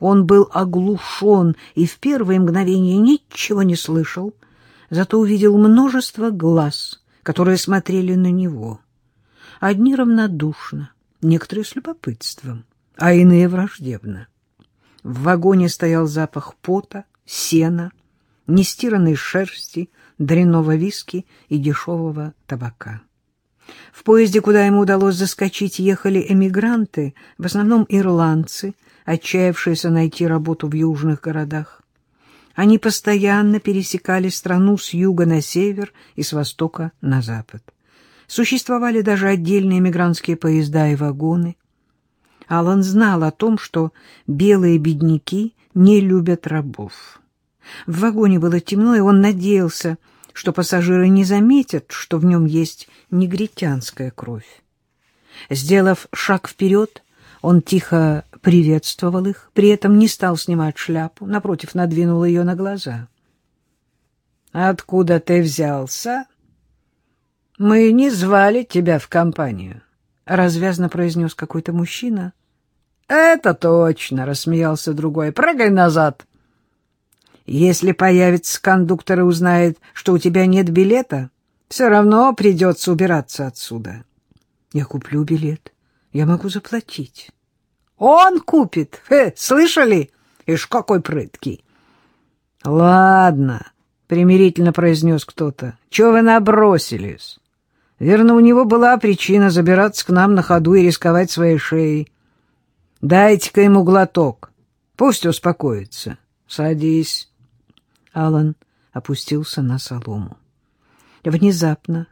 Он был оглушен и в первые мгновения ничего не слышал, зато увидел множество глаз, которые смотрели на него. Одни равнодушно, некоторые с любопытством, а иные враждебно. В вагоне стоял запах пота, сена, нестиранной шерсти, дрянного виски и дешевого табака. В поезде, куда ему удалось заскочить, ехали эмигранты, в основном ирландцы, отчаявшиеся найти работу в южных городах. Они постоянно пересекали страну с юга на север и с востока на запад. Существовали даже отдельные эмигрантские поезда и вагоны. Алан знал о том, что белые бедняки не любят рабов. В вагоне было темно, и он надеялся, что пассажиры не заметят, что в нем есть негритянская кровь. Сделав шаг вперед, он тихо приветствовал их, при этом не стал снимать шляпу, напротив, надвинул ее на глаза. «Откуда ты взялся?» «Мы не звали тебя в компанию», — развязно произнес какой-то мужчина. «Это точно», — рассмеялся другой. «Прыгай назад». «Если появится кондуктор и узнает, что у тебя нет билета, все равно придется убираться отсюда». «Я куплю билет. Я могу заплатить». Он купит. Хе, слышали? Ишь, какой прыткий. Ладно, примирительно произнес кто-то. Чего вы набросились? Верно, у него была причина забираться к нам на ходу и рисковать своей шеей. Дайте-ка ему глоток. Пусть успокоится. Садись. Алан опустился на солому. Внезапно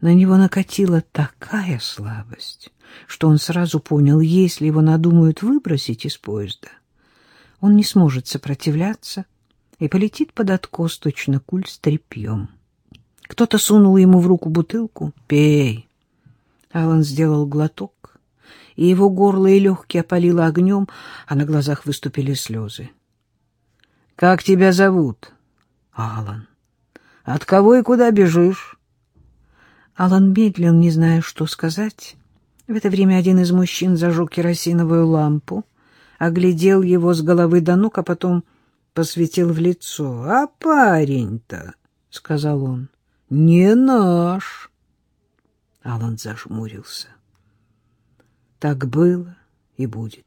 на него накатила такая слабость, что он сразу понял, если его надумают выбросить из поезда, он не сможет сопротивляться и полетит под откос точно куль с тряпьем. Кто-то сунул ему в руку бутылку. «Пей!» Алан сделал глоток, и его горло и легкие опалило огнем, а на глазах выступили слезы. «Как тебя зовут?» «Алан». «От кого и куда бежишь?» Алан медлил, не зная, что сказать. В это время один из мужчин зажег керосиновую лампу, оглядел его с головы до ног, а потом посветил в лицо. — А парень-то, — сказал он, — не наш. Алан зажмурился. Так было и будет.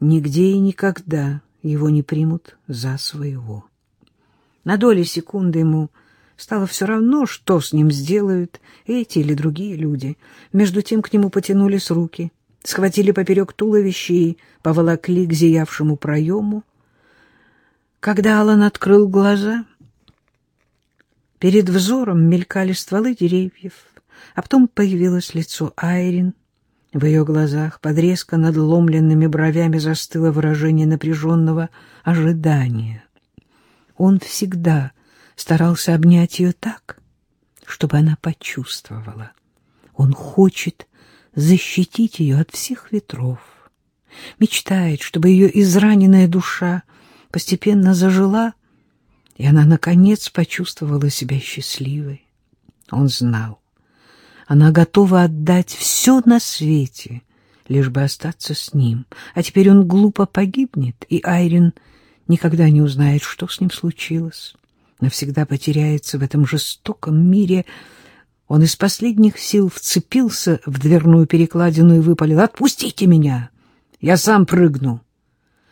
Нигде и никогда его не примут за своего. На доли секунды ему Стало все равно, что с ним сделают эти или другие люди. Между тем к нему потянулись руки, схватили поперек туловища и поволокли к зиявшему проему. Когда Алан открыл глаза, перед взором мелькали стволы деревьев, а потом появилось лицо Айрин. В ее глазах под резко надломленными бровями застыло выражение напряженного ожидания. Он всегда старался обнять ее так, чтобы она почувствовала. Он хочет защитить ее от всех ветров, мечтает, чтобы ее израненная душа постепенно зажила, и она, наконец, почувствовала себя счастливой. Он знал, она готова отдать все на свете, лишь бы остаться с ним. А теперь он глупо погибнет, и Айрин никогда не узнает, что с ним случилось навсегда потеряется в этом жестоком мире. Он из последних сил вцепился в дверную перекладину и выпалил. «Отпустите меня! Я сам прыгну.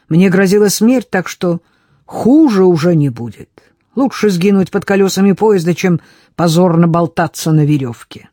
Мне грозила смерть, так что хуже уже не будет. Лучше сгинуть под колесами поезда, чем позорно болтаться на веревке».